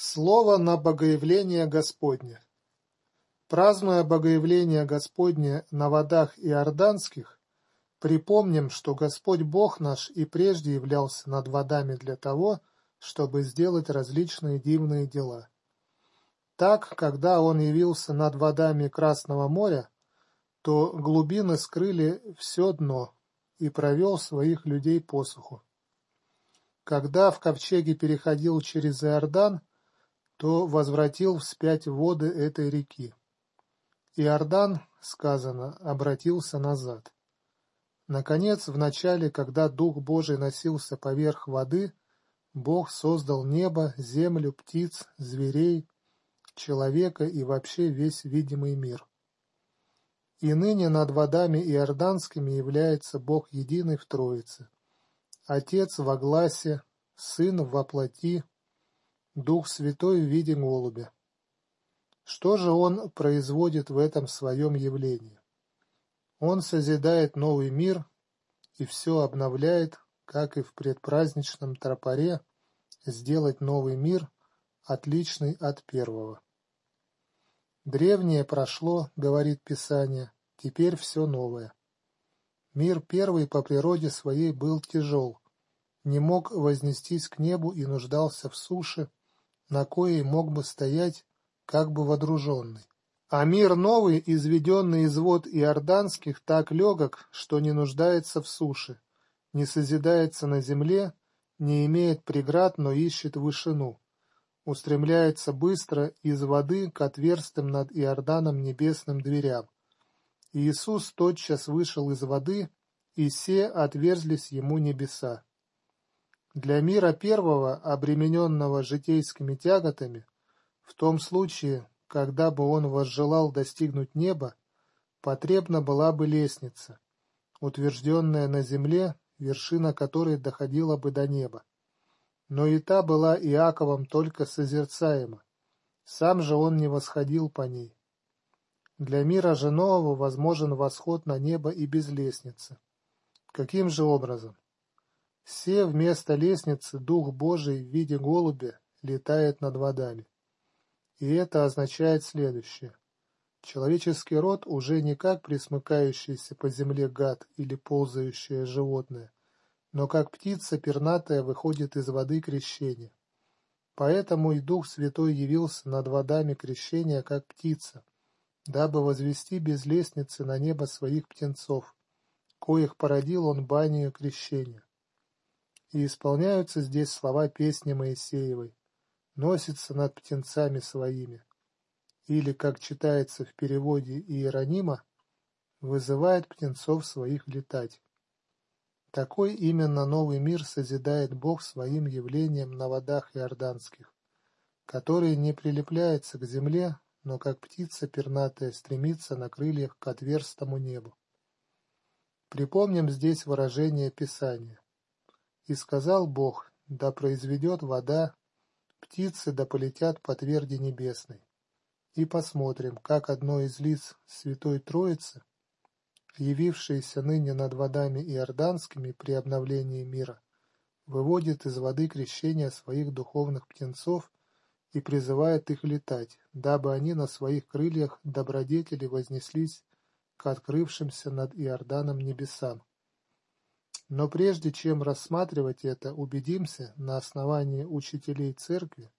Слово на Богоявление Господне Празднуя Богоявление Господне на водах Иорданских, припомним, что Господь Бог наш и прежде являлся над водами для того, чтобы сделать различные дивные дела. Так, когда Он явился над водами Красного моря, то глубины скрыли все дно и провел своих людей по суху. Когда в ковчеге переходил через Иордан, то возвратил вспять воды этой реки. Иордан, сказано, обратился назад. Наконец, в начале, когда Дух Божий носился поверх воды, Бог создал небо, землю, птиц, зверей, человека и вообще весь видимый мир. И ныне над водами иорданскими является Бог единый в Троице. Отец во гласе, Сын во плоти, Дух Святой в виде голубя. Что же он производит в этом своем явлении? Он созидает новый мир и все обновляет, как и в предпраздничном тропаре, сделать новый мир, отличный от первого. Древнее прошло, говорит Писание, теперь все новое. Мир первый по природе своей был тяжел, не мог вознестись к небу и нуждался в суше, на коей мог бы стоять, как бы водруженный. А мир новый, изведенный из вод иорданских, так легок, что не нуждается в суше, не созидается на земле, не имеет преград, но ищет вышину, устремляется быстро из воды к отверстым над Иорданом небесным дверям. Иисус тотчас вышел из воды, и все отверзлись ему небеса. Для мира первого, обремененного житейскими тяготами, в том случае, когда бы он возжелал достигнуть неба, потребна была бы лестница, утвержденная на земле, вершина которой доходила бы до неба. Но и та была Иаковом только созерцаема, сам же он не восходил по ней. Для мира же нового возможен восход на небо и без лестницы. Каким же образом? Все вместо лестницы Дух Божий в виде голубя летает над водами. И это означает следующее. Человеческий род уже не как присмыкающийся по земле гад или ползающее животное, но как птица пернатая выходит из воды крещения. Поэтому и Дух Святой явился над водами крещения как птица, дабы возвести без лестницы на небо своих птенцов, коих породил он банию крещения. И исполняются здесь слова песни Моисеевой «Носится над птенцами своими» или, как читается в переводе Иеронима, «вызывает птенцов своих летать». Такой именно новый мир созидает Бог своим явлением на водах иорданских, который не прилепляется к земле, но как птица пернатая стремится на крыльях к отверстому небу. Припомним здесь выражение Писания. И сказал Бог, да произведет вода, птицы да полетят по тверди небесной. И посмотрим, как одно из лиц Святой Троицы, явившееся ныне над водами иорданскими при обновлении мира, выводит из воды крещения своих духовных птенцов и призывает их летать, дабы они на своих крыльях добродетели вознеслись к открывшимся над Иорданом небесам. Но прежде чем рассматривать это, убедимся на основании учителей церкви,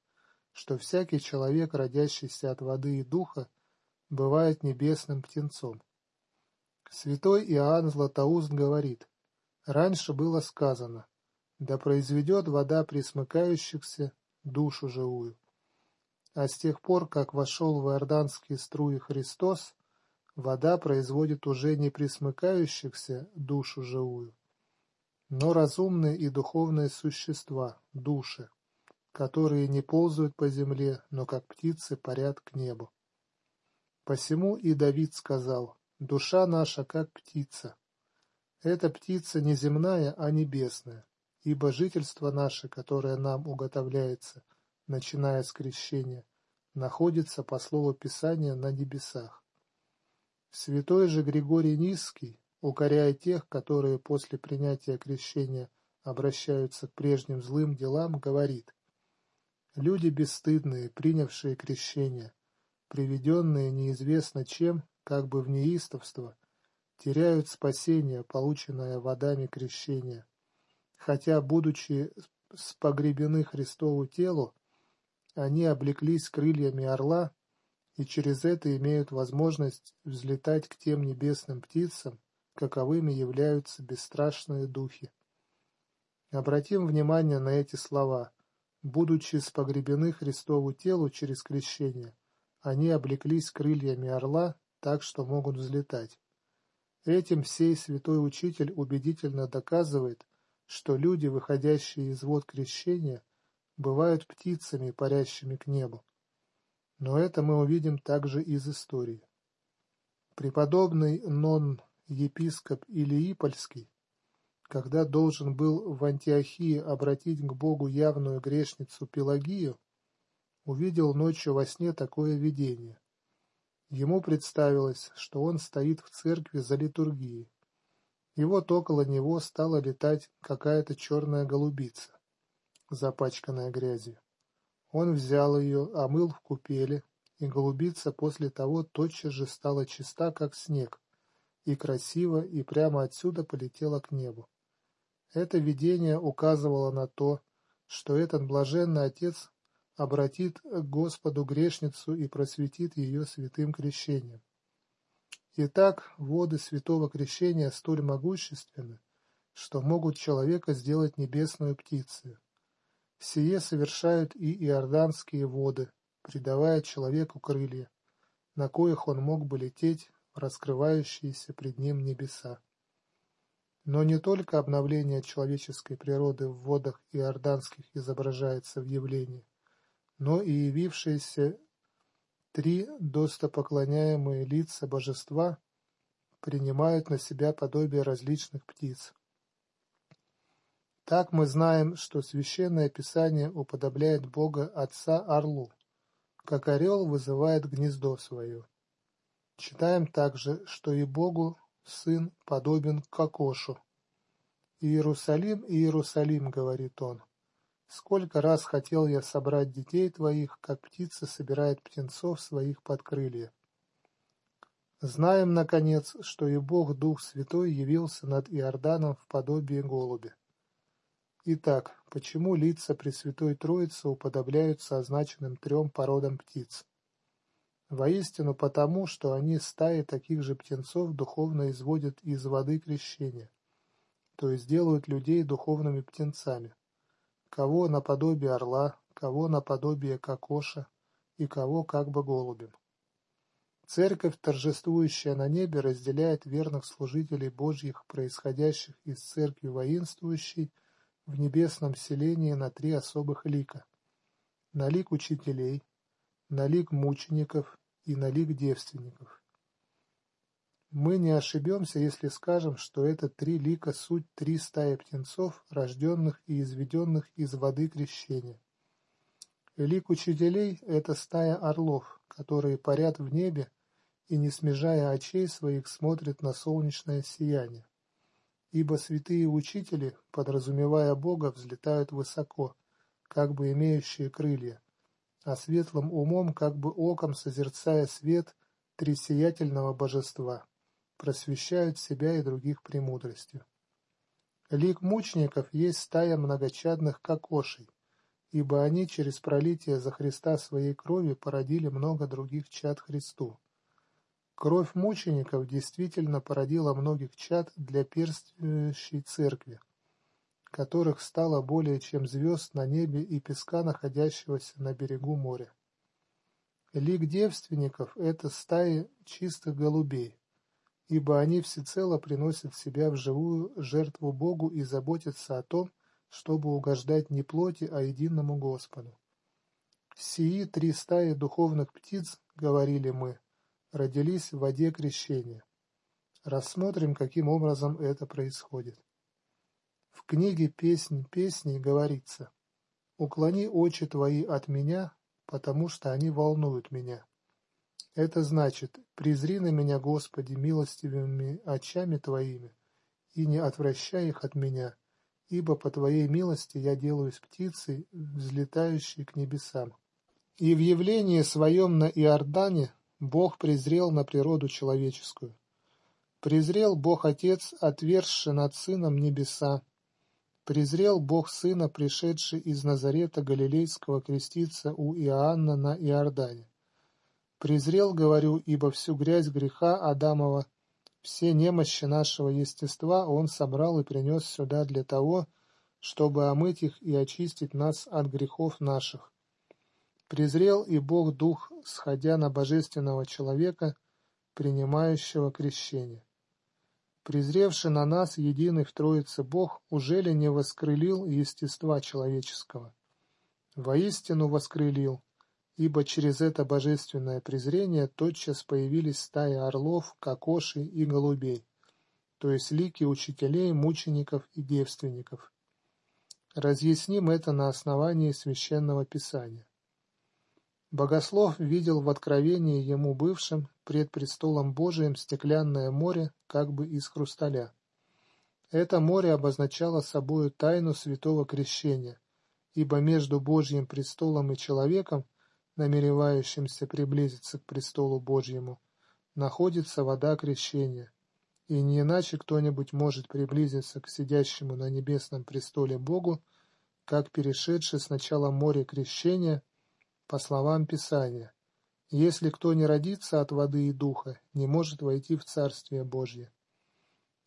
что всякий человек, родящийся от воды и духа, бывает небесным птенцом. Святой Иоанн Златоуст говорит, «Раньше было сказано, да произведет вода присмыкающихся душу живую». А с тех пор, как вошел в иорданские струи Христос, вода производит уже не присмыкающихся душу живую, но разумные и духовные существа, души, которые не ползают по земле, но как птицы парят к небу. Посему и Давид сказал, «Душа наша, как птица». Эта птица не земная, а небесная, ибо жительство наше, которое нам уготовляется, начиная с крещения, находится, по слову Писания, на небесах. Святой же Григорий Низкий, укоряя тех, которые после принятия крещения обращаются к прежним злым делам, говорит Люди бесстыдные, принявшие крещение, приведенные неизвестно чем, как бы в неистовство, теряют спасение, полученное водами крещения, хотя, будучи спогребены Христову телу, они облеклись крыльями орла и через это имеют возможность взлетать к тем небесным птицам, каковыми являются бесстрашные духи. Обратим внимание на эти слова. Будучи спогребены Христову телу через крещение, они облеклись крыльями орла, так что могут взлетать. Этим сей святой учитель убедительно доказывает, что люди, выходящие из вод крещения, бывают птицами, парящими к небу. Но это мы увидим также из истории. Преподобный нон-епископ Илиипольский, когда должен был в Антиохии обратить к Богу явную грешницу Пелагию, увидел ночью во сне такое видение. Ему представилось, что он стоит в церкви за литургией, и вот около него стала летать какая-то черная голубица, запачканная грязью. Он взял ее, омыл в купели, и голубица после того тотчас же стала чиста, как снег, и красиво, и прямо отсюда полетела к небу. Это видение указывало на то, что этот блаженный отец обратит к Господу грешницу и просветит ее святым крещением. Итак, воды святого крещения столь могущественны, что могут человека сделать небесную птицей. Сие совершают и иорданские воды, придавая человеку крылья, на коих он мог бы лететь раскрывающиеся пред ним небеса. Но не только обновление человеческой природы в водах иорданских изображается в явлении, но и явившиеся три достопоклоняемые лица божества принимают на себя подобие различных птиц. Так мы знаем, что Священное Писание уподобляет Бога Отца орлу, как орел вызывает гнездо свое. Читаем также, что и Богу Сын подобен кокошу. «Иерусалим, Иерусалим, — говорит он, Сколько раз хотел я собрать детей твоих, как птица собирает птенцов своих под крылья. Знаем, наконец, что и Бог Дух Святой явился над Иорданом в подобии голубя. Итак, почему лица Пресвятой Троицы уподобляются означенным трем породам птиц? Воистину потому, что они стаи таких же птенцов духовно изводят из воды крещения, то есть делают людей духовными птенцами кого наподобие орла, кого наподобие кокоша и кого как бы голубем. Церковь, торжествующая на небе, разделяет верных служителей Божьих, происходящих из церкви воинствующей, в небесном селении на три особых лика. На лик учителей, на лик мучеников и на лик девственников. Мы не ошибемся, если скажем, что это три лика суть три стаи птенцов, рожденных и изведенных из воды крещения. Лик учителей – это стая орлов, которые парят в небе и, не смежая очей своих, смотрят на солнечное сияние. Ибо святые учители, подразумевая Бога, взлетают высоко, как бы имеющие крылья, а светлым умом, как бы оком созерцая свет трисиятельного божества просвещают себя и других премудростью. Лик мучеников есть стая многочадных кокошей, ибо они через пролитие за Христа своей крови породили много других чад Христу. Кровь мучеников действительно породила многих чад для перстующей церкви, которых стало более чем звезд на небе и песка, находящегося на берегу моря. Лик девственников – это стаи чистых голубей, ибо они всецело приносят себя в живую жертву Богу и заботятся о том, чтобы угождать не плоти, а единому Господу. «Сии три стаи духовных птиц, — говорили мы, — родились в воде крещения». Рассмотрим, каким образом это происходит. В книге «Песнь песней» говорится «Уклони очи твои от меня, потому что они волнуют меня». Это значит, презри на меня, Господи, милостивыми очами Твоими, и не отвращай их от меня, ибо по Твоей милости я делаюсь птицей, взлетающей к небесам. И в явлении своем на Иордане Бог презрел на природу человеческую. Презрел Бог Отец, отвергший над Сыном небеса. Презрел Бог Сына, пришедший из Назарета Галилейского креститься у Иоанна на Иордане. Презрел, говорю, ибо всю грязь греха Адамова все немощи нашего естества Он собрал и принес сюда для того, чтобы омыть их и очистить нас от грехов наших. Презрел и Бог Дух, сходя на божественного человека, принимающего крещение. Презревший на нас единый в Троице Бог, уже ли не воскрылил естества человеческого? Воистину воскрылил, ибо через это божественное презрение тотчас появились стаи орлов, кокошей и голубей, то есть лики учителей, мучеников и девственников. Разъясним это на основании Священного Писания. Богослов видел в откровении ему бывшим пред престолом Божиим стеклянное море, как бы из хрусталя. Это море обозначало собою тайну святого крещения, ибо между Божьим престолом и человеком – намеревающимся приблизиться к престолу Божьему, находится вода крещения, и не иначе кто-нибудь может приблизиться к сидящему на небесном престоле Богу, как перешедший сначала море крещения, по словам Писания, «Если кто не родится от воды и духа, не может войти в Царствие Божье».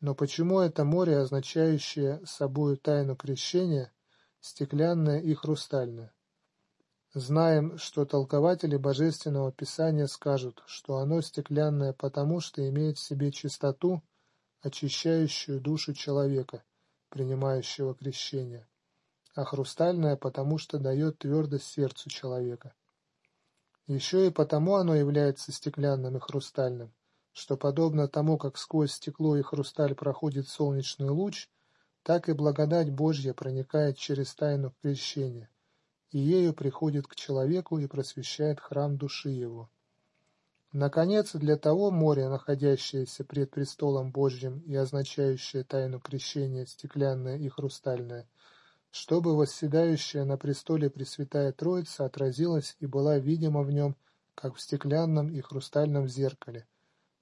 Но почему это море, означающее собою тайну крещения, стеклянное и хрустальное? Знаем, что толкователи Божественного Писания скажут, что оно стеклянное потому, что имеет в себе чистоту, очищающую душу человека, принимающего крещение, а хрустальное потому, что дает твердость сердцу человека. Еще и потому оно является стеклянным и хрустальным, что подобно тому, как сквозь стекло и хрусталь проходит солнечный луч, так и благодать Божья проникает через тайну крещения и ею приходит к человеку и просвещает храм души его. Наконец, для того моря, находящееся пред престолом Божьим и означающее тайну крещения стеклянное и хрустальное, чтобы восседающая на престоле Пресвятая Троица отразилась и была видима в нем, как в стеклянном и хрустальном зеркале,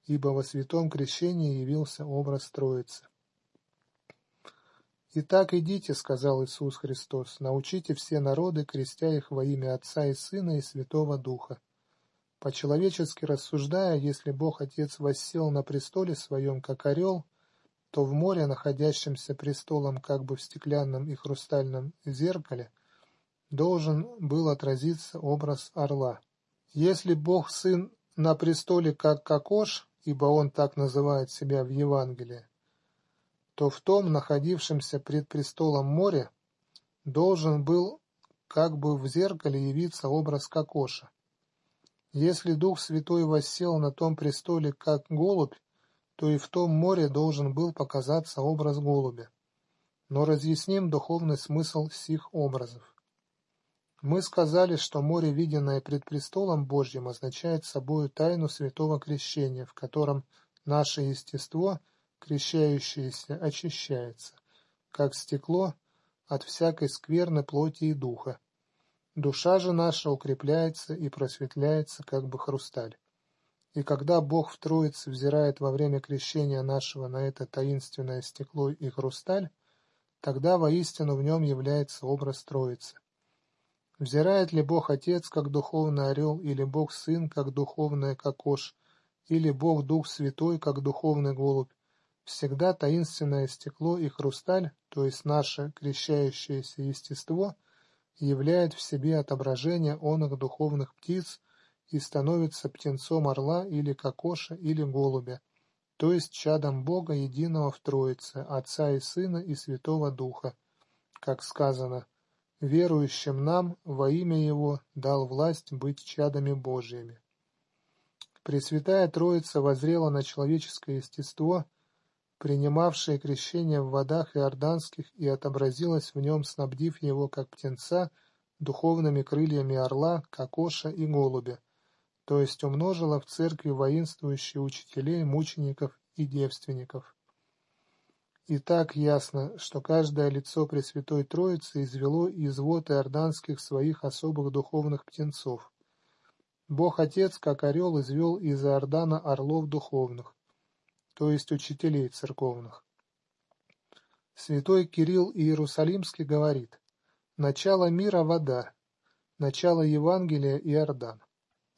ибо во святом крещении явился образ Троицы. «Итак идите, — сказал Иисус Христос, — научите все народы, крестя их во имя Отца и Сына и Святого Духа. По-человечески рассуждая, если Бог Отец воссел на престоле своем, как орел, то в море, находящемся престолом как бы в стеклянном и хрустальном зеркале, должен был отразиться образ орла. Если Бог Сын на престоле как кокош, ибо Он так называет себя в Евангелии, то в том, находившемся пред престолом море, должен был как бы в зеркале явиться образ Кокоша. Если Дух Святой воссел на том престоле как голубь, то и в том море должен был показаться образ голубя. Но разъясним духовный смысл сих образов. Мы сказали, что море, виденное пред престолом Божьим, означает собою тайну святого крещения, в котором наше естество – крещающееся очищается, как стекло от всякой скверны плоти и духа. Душа же наша укрепляется и просветляется, как бы хрусталь. И когда Бог в Троице взирает во время крещения нашего на это таинственное стекло и хрусталь, тогда воистину в нем является образ Троицы. Взирает ли Бог Отец, как духовный орел, или Бог Сын, как духовная кокош, или Бог Дух Святой, как духовный голубь, Всегда таинственное стекло и хрусталь, то есть наше крещающееся естество, являет в себе отображение оных духовных птиц и становится птенцом орла или кокоша или голубя, то есть чадом Бога единого в Троице, Отца и Сына и Святого Духа, как сказано, верующим нам во имя Его дал власть быть чадами Божьими. Пресвятая Троица возрела на человеческое естество – принимавшее крещение в водах иорданских и отобразилось в нем, снабдив его, как птенца, духовными крыльями орла, кокоша и голубя, то есть умножила в церкви воинствующие учителей, мучеников и девственников. И так ясно, что каждое лицо Пресвятой Троицы извело из вод иорданских своих особых духовных птенцов. Бог Отец, как орел, извел из Иордана орлов духовных, то есть учителей церковных. Святой Кирилл Иерусалимский говорит, «Начало мира – вода, начало Евангелия – Иордан».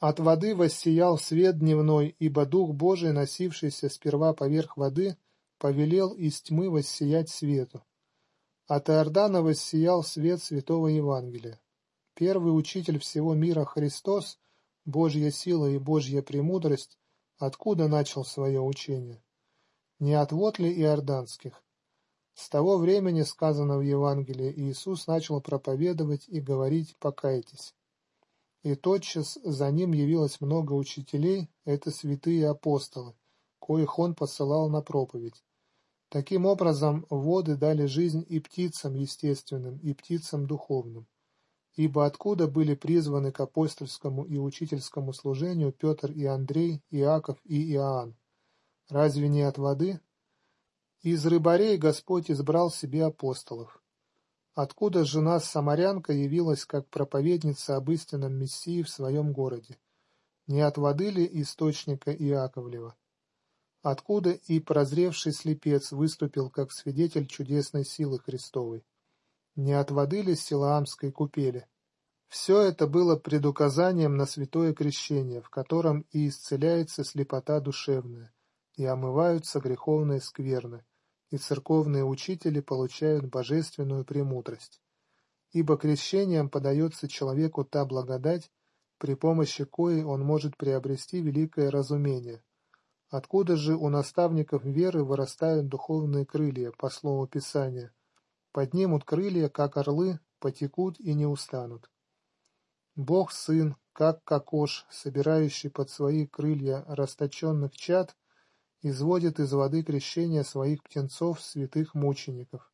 От воды воссиял свет дневной, ибо Дух Божий, носившийся сперва поверх воды – повелел из тьмы воссиять свету. От Иордана воссиял свет святого Евангелия. Первый учитель всего мира Христос, Божья сила и Божья премудрость, откуда начал свое учение? Не от вод ли иорданских? С того времени, сказано в Евангелии, Иисус начал проповедовать и говорить «покайтесь». И тотчас за ним явилось много учителей, это святые апостолы, коих он посылал на проповедь. Таким образом, воды дали жизнь и птицам естественным, и птицам духовным. Ибо откуда были призваны к апостольскому и учительскому служению Петр и Андрей, Иаков и Иоанн? Разве не от воды? Из рыбарей Господь избрал себе апостолов. Откуда жена Самарянка явилась как проповедница об истинном Мессии в своем городе? Не от воды ли источника Иаковлева? откуда и прозревший слепец выступил как свидетель чудесной силы Христовой. Не от воды ли Силаамской купели? Все это было предуказанием на святое крещение, в котором и исцеляется слепота душевная, и омываются греховные скверны, и церковные учители получают божественную премудрость. Ибо крещением подается человеку та благодать, при помощи коей он может приобрести великое разумение, Откуда же у наставников веры вырастают духовные крылья, по слову Писания? Поднимут крылья, как орлы, потекут и не устанут. Бог Сын, как кокош, собирающий под свои крылья расточенных чад, изводит из воды крещения своих птенцов святых мучеников.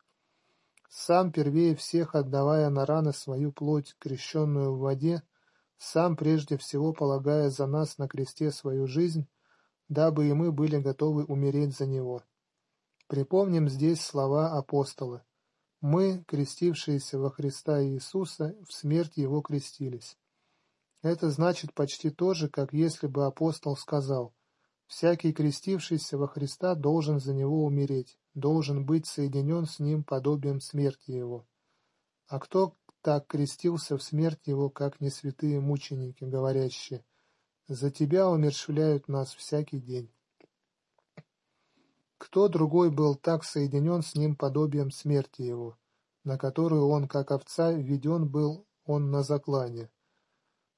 Сам первее всех отдавая на раны свою плоть, крещенную в воде, сам прежде всего полагая за нас на кресте свою жизнь, дабы и мы были готовы умереть за Него. Припомним здесь слова апостола. Мы, крестившиеся во Христа Иисуса, в смерть Его крестились. Это значит почти то же, как если бы апостол сказал, «Всякий крестившийся во Христа должен за Него умереть, должен быть соединен с Ним подобием смерти Его». А кто так крестился в смерть Его, как не святые мученики, говорящие, за тебя умерщвляют нас всякий день. Кто другой был так соединен с ним подобием смерти его, на которую он, как овца, введен был он на заклане?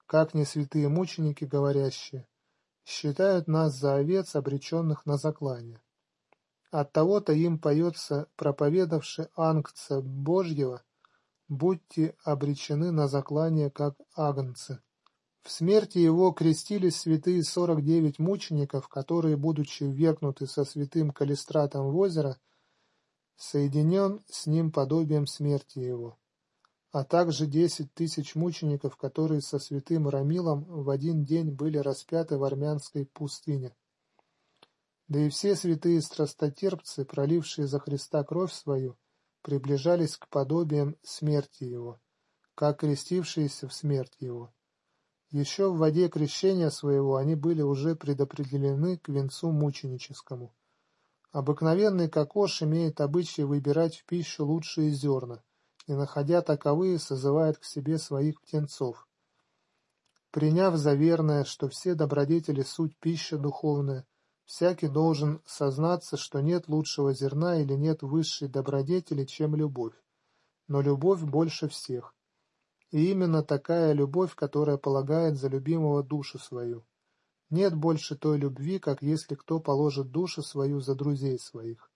Как не святые мученики, говорящие, считают нас за овец, обреченных на заклане. От того-то им поется проповедавший ангца Божьего, будьте обречены на заклание, как агнцы. В смерти его крестились святые сорок девять мучеников, которые, будучи ввергнуты со святым Калистратом в озеро, соединен с ним подобием смерти его, а также десять тысяч мучеников, которые со святым Рамилом в один день были распяты в армянской пустыне. Да и все святые страстотерпцы, пролившие за Христа кровь свою, приближались к подобиям смерти его, как крестившиеся в смерть его. Еще в воде крещения своего они были уже предопределены к венцу мученическому. Обыкновенный кокош имеет обычай выбирать в пищу лучшие зерна, и, находя таковые, созывает к себе своих птенцов. Приняв за верное, что все добродетели суть пища духовная, всякий должен сознаться, что нет лучшего зерна или нет высшей добродетели, чем любовь. Но любовь больше всех. И именно такая любовь, которая полагает за любимого душу свою. Нет больше той любви, как если кто положит душу свою за друзей своих.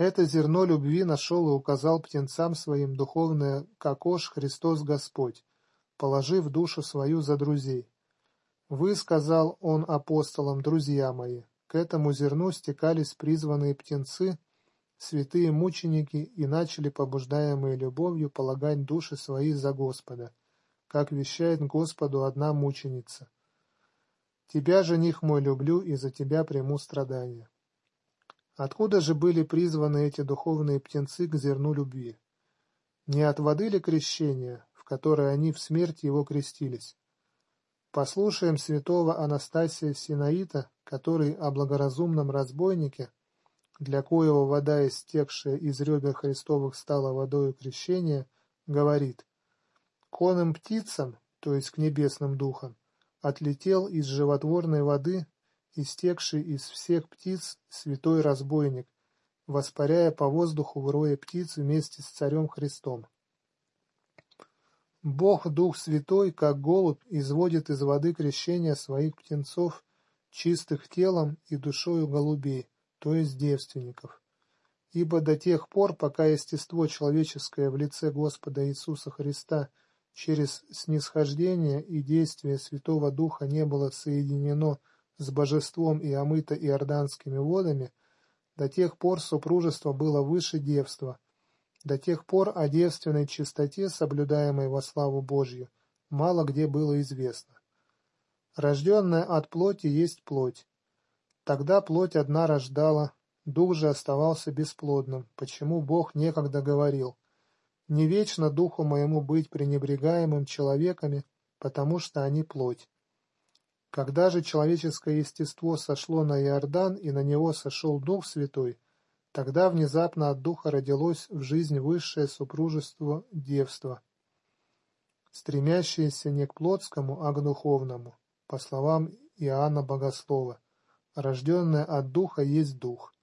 Это зерно любви нашел и указал птенцам своим духовное кокош Христос Господь, положив душу свою за друзей. «Вы, — сказал он апостолам, — друзья мои, к этому зерну стекались призванные птенцы, святые мученики и начали, побуждаемые любовью, полагать души свои за Господа, как вещает Господу одна мученица. Тебя, жених мой, люблю, и за тебя приму страдания. Откуда же были призваны эти духовные птенцы к зерну любви? Не от воды ли крещения, в которой они в смерть его крестились? Послушаем святого Анастасия Синаита, который о благоразумном разбойнике, для коего вода, истекшая из ребер Христовых, стала водою крещения, говорит «Конным птицам, то есть к небесным духам, отлетел из животворной воды, истекший из всех птиц, святой разбойник, воспаряя по воздуху в рое птиц вместе с Царем Христом. Бог Дух Святой, как голубь, изводит из воды крещения своих птенцов, чистых телом и душою голубей, то есть девственников. Ибо до тех пор, пока естество человеческое в лице Господа Иисуса Христа через снисхождение и действие Святого Духа не было соединено с божеством и омыто иорданскими водами, до тех пор супружество было выше девства – до тех пор о девственной чистоте, соблюдаемой во славу Божью, мало где было известно. Рожденная от плоти есть плоть. Тогда плоть одна рождала, дух же оставался бесплодным, почему Бог некогда говорил, «Не вечно духу моему быть пренебрегаемым человеками, потому что они плоть». Когда же человеческое естество сошло на Иордан, и на него сошел Дух Святой, Тогда внезапно от духа родилось в жизнь высшее супружество девства, стремящееся не к плотскому, а к духовному, по словам Иоанна Богослова, рожденное от духа есть дух.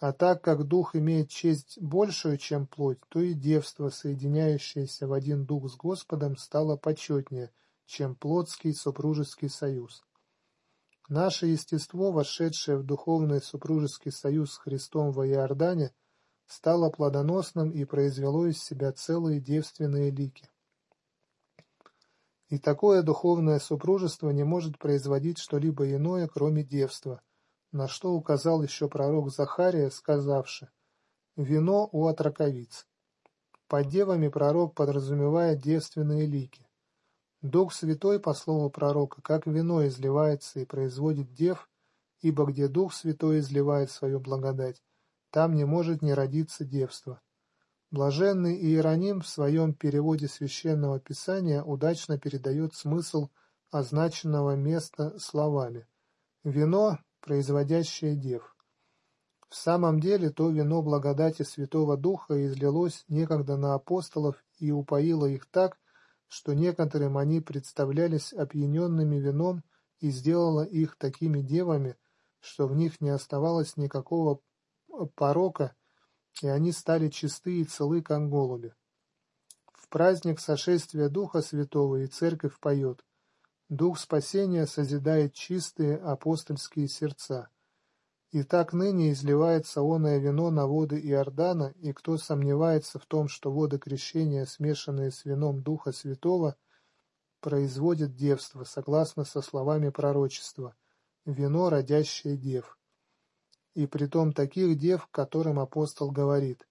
А так как дух имеет честь большую, чем плоть, то и девство, соединяющееся в один дух с Господом, стало почетнее, чем плотский супружеский союз. Наше естество, вошедшее в духовный супружеский союз с Христом во Иордане, стало плодоносным и произвело из себя целые девственные лики. И такое духовное супружество не может производить что-либо иное, кроме девства, на что указал еще пророк Захария, сказавши «Вино у отраковиц». Под девами пророк подразумевает девственные лики. Дух Святой, по слову пророка, как вино изливается и производит дев, ибо где Дух Святой изливает свою благодать, там не может не родиться девство. Блаженный Иероним в своем переводе Священного Писания удачно передает смысл означенного места словами «вино, производящее дев». В самом деле то вино благодати Святого Духа излилось некогда на апостолов и упоило их так, что некоторым они представлялись опьяненными вином и сделало их такими девами, что в них не оставалось никакого порока, и они стали чисты и целы, как голуби. В праздник сошествия Духа Святого и Церковь поет «Дух спасения созидает чистые апостольские сердца». И так ныне изливается оное вино на воды Иордана, и кто сомневается в том, что воды крещения, смешанные с вином Духа Святого, производят девство, согласно со словами пророчества, вино, родящее дев. И притом таких дев, которым апостол говорит,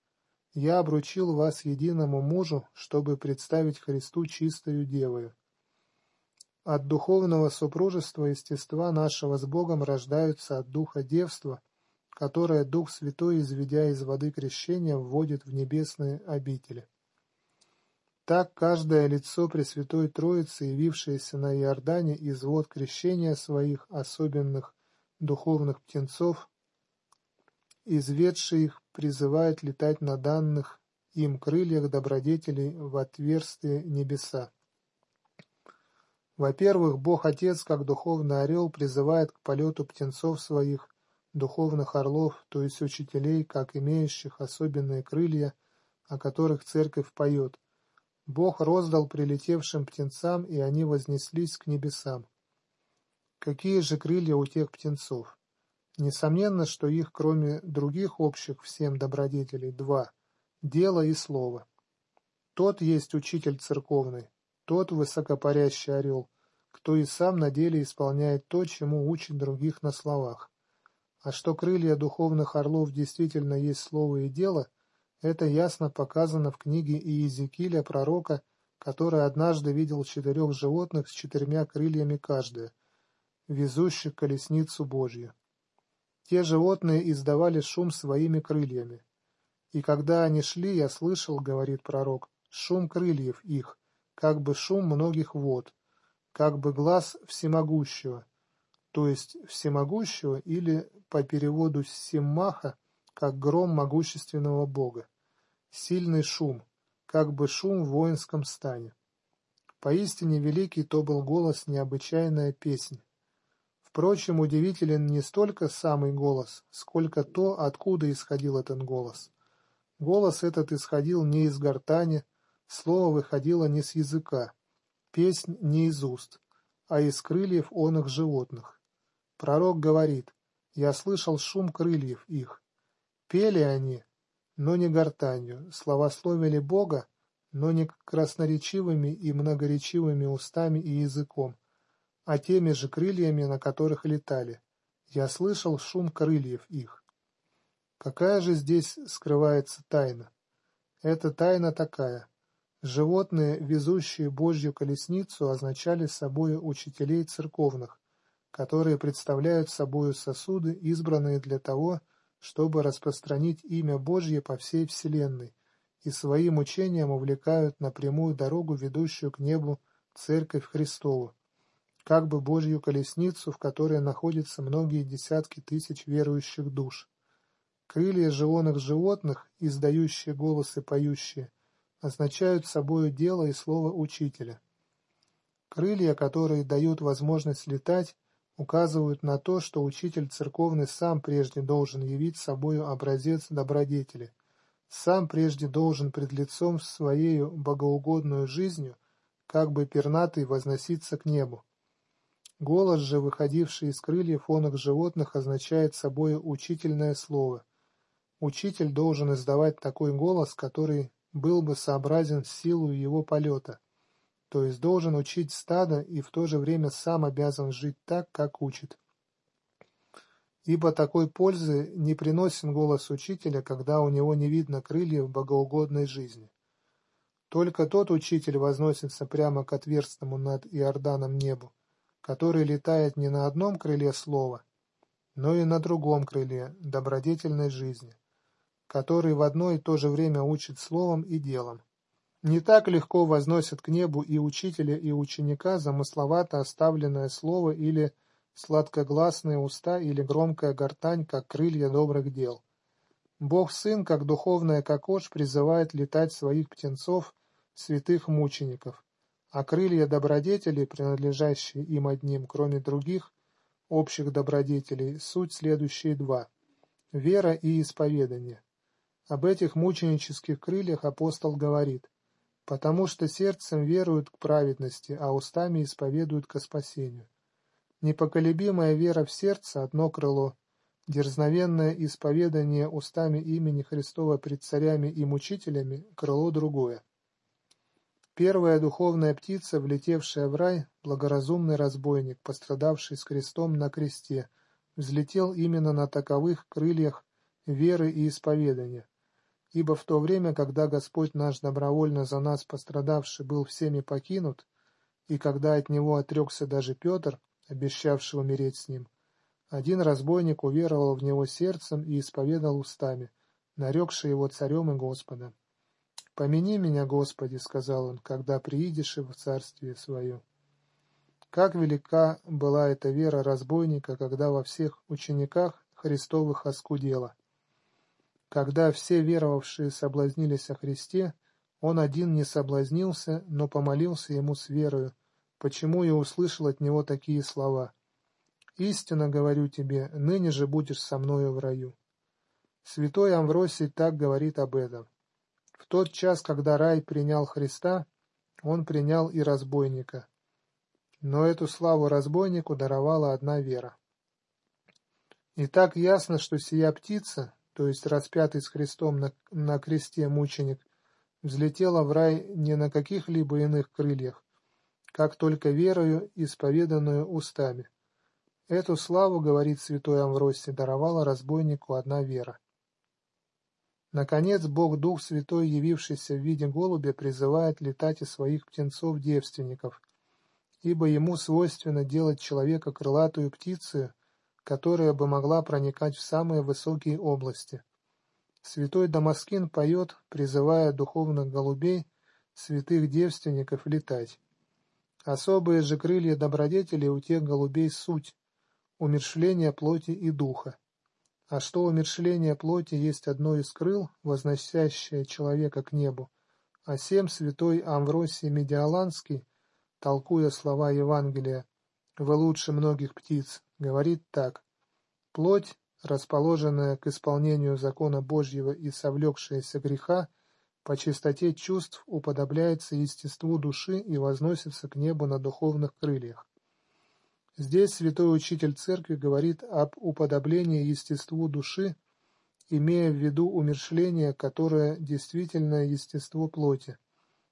«Я обручил вас единому мужу, чтобы представить Христу чистою девою». От духовного супружества естества нашего с Богом рождаются от духа девства, которое Дух Святой, изведя из воды крещения, вводит в небесные обители. Так каждое лицо Пресвятой Троицы, явившееся на Иордане из вод крещения своих особенных духовных птенцов, изведший их, призывает летать на данных им крыльях добродетелей в отверстие небеса. Во-первых, Бог Отец, как духовный орел, призывает к полету птенцов своих, духовных орлов, то есть учителей, как имеющих особенные крылья, о которых церковь поет. Бог роздал прилетевшим птенцам, и они вознеслись к небесам. Какие же крылья у тех птенцов? Несомненно, что их, кроме других общих всем добродетелей, два – дело и слово. Тот есть учитель церковный, тот высокопарящий орел, кто и сам на деле исполняет то, чему учит других на словах. А что крылья духовных орлов действительно есть слово и дело, это ясно показано в книге Иезекииля пророка, который однажды видел четырех животных с четырьмя крыльями каждое, везущих колесницу Божью. Те животные издавали шум своими крыльями. И когда они шли, я слышал, говорит пророк, шум крыльев их, как бы шум многих вод, как бы глаз всемогущего, то есть всемогущего или по переводу Симмаха, как гром могущественного Бога. Сильный шум, как бы шум в воинском стане. Поистине великий то был голос, необычайная песнь. Впрочем, удивителен не столько самый голос, сколько то, откуда исходил этот голос. Голос этот исходил не из гортани, слово выходило не с языка, песнь не из уст, а из крыльев оных животных. Пророк говорит, «Я слышал шум крыльев их». Пели они, но не гортанью, славословили Бога, но не красноречивыми и многоречивыми устами и языком, а теми же крыльями, на которых летали. Я слышал шум крыльев их. Какая же здесь скрывается тайна? Эта тайна такая. Животные, везущие Божью колесницу, означали собою учителей церковных, которые представляют собою сосуды, избранные для того, чтобы распространить имя Божье по всей вселенной, и своим учением увлекают на прямую дорогу, ведущую к небу, Церковь Христову, как бы Божью колесницу, в которой находятся многие десятки тысяч верующих душ. Крылья животных животных, издающие голос и поющие, означают собою дело и слово учителя. Крылья, которые дают возможность летать, указывают на то, что учитель церковный сам прежде должен явить собою образец добродетели, сам прежде должен пред лицом своею богоугодную жизнью, как бы пернатый, возноситься к небу. Голос же, выходивший из крыльев оных животных, означает собой учительное слово. Учитель должен издавать такой голос, который был бы сообразен с силой его полета, то есть должен учить стадо и в то же время сам обязан жить так, как учит. Ибо такой пользы не приносит голос учителя, когда у него не видно крыльев богоугодной жизни. Только тот учитель возносится прямо к отверстному над Иорданом небу, который летает не на одном крыле слова, но и на другом крыле добродетельной жизни, который в одно и то же время учит словом и делом. Не так легко возносят к небу и учителя, и ученика замысловато оставленное слово или сладкогласные уста или громкая гортань, как крылья добрых дел. Бог-сын, как духовная кокош, призывает летать своих птенцов, святых мучеников, а крылья добродетелей, принадлежащие им одним, кроме других, общих добродетелей, суть следующие два – вера и исповедание. Об этих мученических крыльях апостол говорит – потому что сердцем веруют к праведности, а устами исповедуют ко спасению. Непоколебимая вера в сердце – одно крыло, дерзновенное исповедание устами имени Христова пред царями и мучителями – крыло другое. Первая духовная птица, влетевшая в рай, благоразумный разбойник, пострадавший с крестом на кресте, взлетел именно на таковых крыльях веры и исповедания. Ибо в то время, когда Господь наш добровольно за нас пострадавший был всеми покинут, и когда от него отрекся даже Петр, обещавший умереть с ним. Один разбойник уверовал в него сердцем и исповедал устами, нарекший его царем и Господом. «Помяни меня, Господи», — сказал он, — «когда приидешь в царствие свое». Как велика была эта вера разбойника, когда во всех учениках Христовых оскудела. Когда все веровавшие соблазнились о Христе, он один не соблазнился, но помолился ему с верою, почему я услышал от него такие слова. «Истинно говорю тебе, ныне же будешь со мною в раю». Святой Амвросий так говорит об этом. В тот час, когда рай принял Христа, он принял и разбойника. Но эту славу разбойнику даровала одна вера. И так ясно, что сия птица, то есть распятый с Христом на, на кресте мученик, взлетела в рай не на каких-либо иных крыльях, как только верою, исповеданную устами. Эту славу, говорит святой Амвросий, даровала разбойнику одна вера. Наконец, Бог Дух Святой, явившийся в виде голубя, призывает летать из своих птенцов-девственников, ибо ему свойственно делать человека крылатую птицей, которая бы могла проникать в самые высокие области. Святой Дамаскин поет, призывая духовных голубей, святых девственников летать. Особые же крылья добродетели у тех голубей суть, умершление плоти и духа. А что умершление плоти есть одно из крыл, возносящее человека к небу, а сем святой Амвросий Медиаланский, толкуя слова Евангелия «Вы лучше многих птиц», говорит так «Плоть, расположенная к исполнению закона Божьего и совлекшаяся греха, по чистоте чувств уподобляется естеству души и возносится к небу на духовных крыльях. Здесь святой учитель церкви говорит об уподоблении естеству души, имея в виду умершление, которое действительно естество плоти,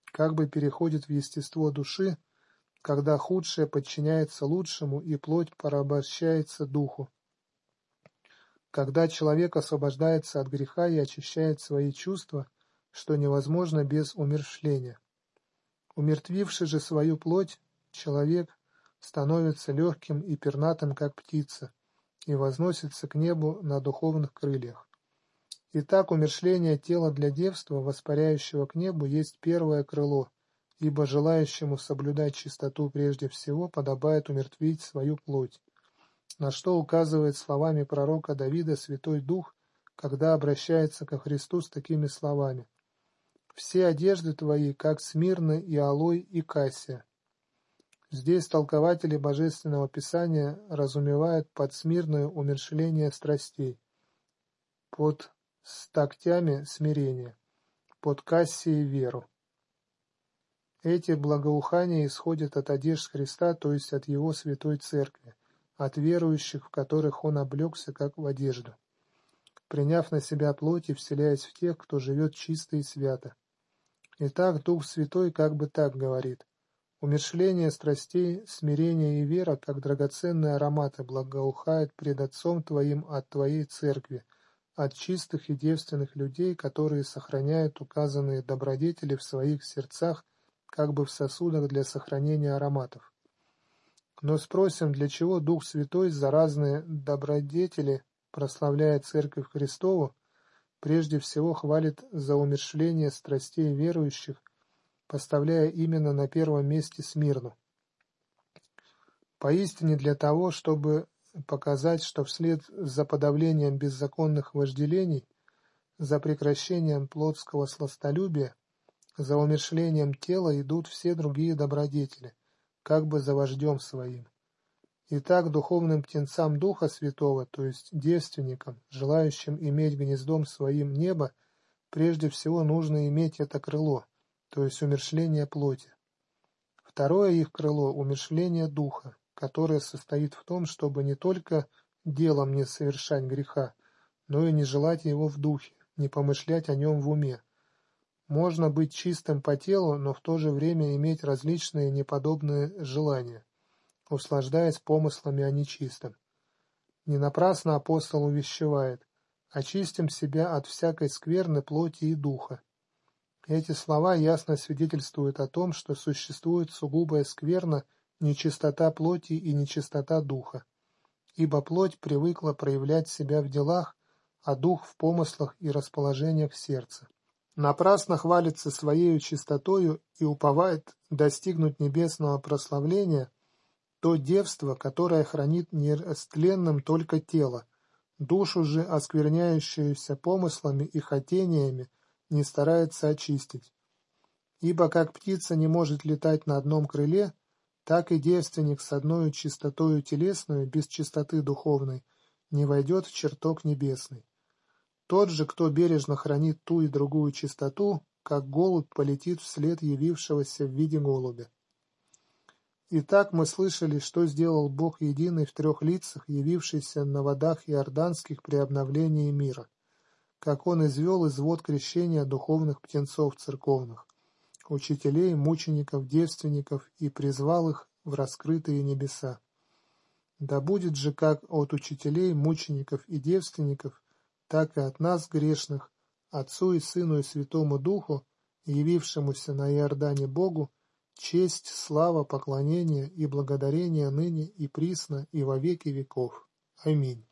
как бы переходит в естество души, когда худшее подчиняется лучшему и плоть порабощается духу. Когда человек освобождается от греха и очищает свои чувства, что невозможно без умершления. Умертвивший же свою плоть, человек становится легким и пернатым, как птица, и возносится к небу на духовных крыльях. Итак, умершление тела для девства, воспаряющего к небу, есть первое крыло, ибо желающему соблюдать чистоту прежде всего подобает умертвить свою плоть, на что указывает словами пророка Давида Святой Дух, когда обращается ко Христу с такими словами «Все одежды твои, как смирны и алой и кассия». Здесь толкователи Божественного Писания разумевают под смирное умершление страстей, под стактями смирение, под кассией веру. Эти благоухания исходят от одежд Христа, то есть от Его Святой Церкви, от верующих, в которых Он облегся, как в одежду, приняв на себя плоть и вселяясь в тех, кто живет чисто и свято. Итак, Дух Святой как бы так говорит – Умершление страстей, смирение и вера, как драгоценные ароматы, благоухают пред Отцом Твоим от Твоей Церкви, от чистых и девственных людей, которые сохраняют указанные добродетели в своих сердцах, как бы в сосудах для сохранения ароматов. Но спросим, для чего Дух Святой за разные добродетели, прославляя Церковь Христову, прежде всего хвалит за умершление страстей верующих – поставляя именно на первом месте Смирну. Поистине для того, чтобы показать, что вслед за подавлением беззаконных вожделений, за прекращением плотского сластолюбия, за умершлением тела идут все другие добродетели, как бы за вождем своим. Итак, духовным птенцам Духа Святого, то есть девственникам, желающим иметь гнездом своим небо, прежде всего нужно иметь это крыло, то есть умершление плоти. Второе их крыло – умершление духа, которое состоит в том, чтобы не только делом не совершать греха, но и не желать его в духе, не помышлять о нем в уме. Можно быть чистым по телу, но в то же время иметь различные неподобные желания, услаждаясь помыслами о нечистом. Не напрасно апостол увещевает «Очистим себя от всякой скверны плоти и духа, эти слова ясно свидетельствуют о том, что существует сугубая скверна, нечистота плоти и нечистота духа, ибо плоть привыкла проявлять себя в делах, а дух в помыслах и расположениях сердца. Напрасно хвалится своею чистотою и уповает достигнуть небесного прославления то девство, которое хранит нерастленным только тело, душу же, оскверняющуюся помыслами и хотениями, не старается очистить. Ибо как птица не может летать на одном крыле, так и девственник с одной чистотою телесной, без чистоты духовной, не войдет в чертог небесный. Тот же, кто бережно хранит ту и другую чистоту, как голубь полетит вслед явившегося в виде голубя. Итак, мы слышали, что сделал Бог единый в трех лицах, явившийся на водах иорданских при обновлении мира как он извел из вод крещения духовных птенцов церковных, учителей, мучеников, девственников и призвал их в раскрытые небеса. Да будет же как от учителей, мучеников и девственников, так и от нас, грешных, Отцу и Сыну и Святому Духу, явившемуся на Иордане Богу, честь, слава, поклонение и благодарение ныне и присно и во веки веков. Аминь.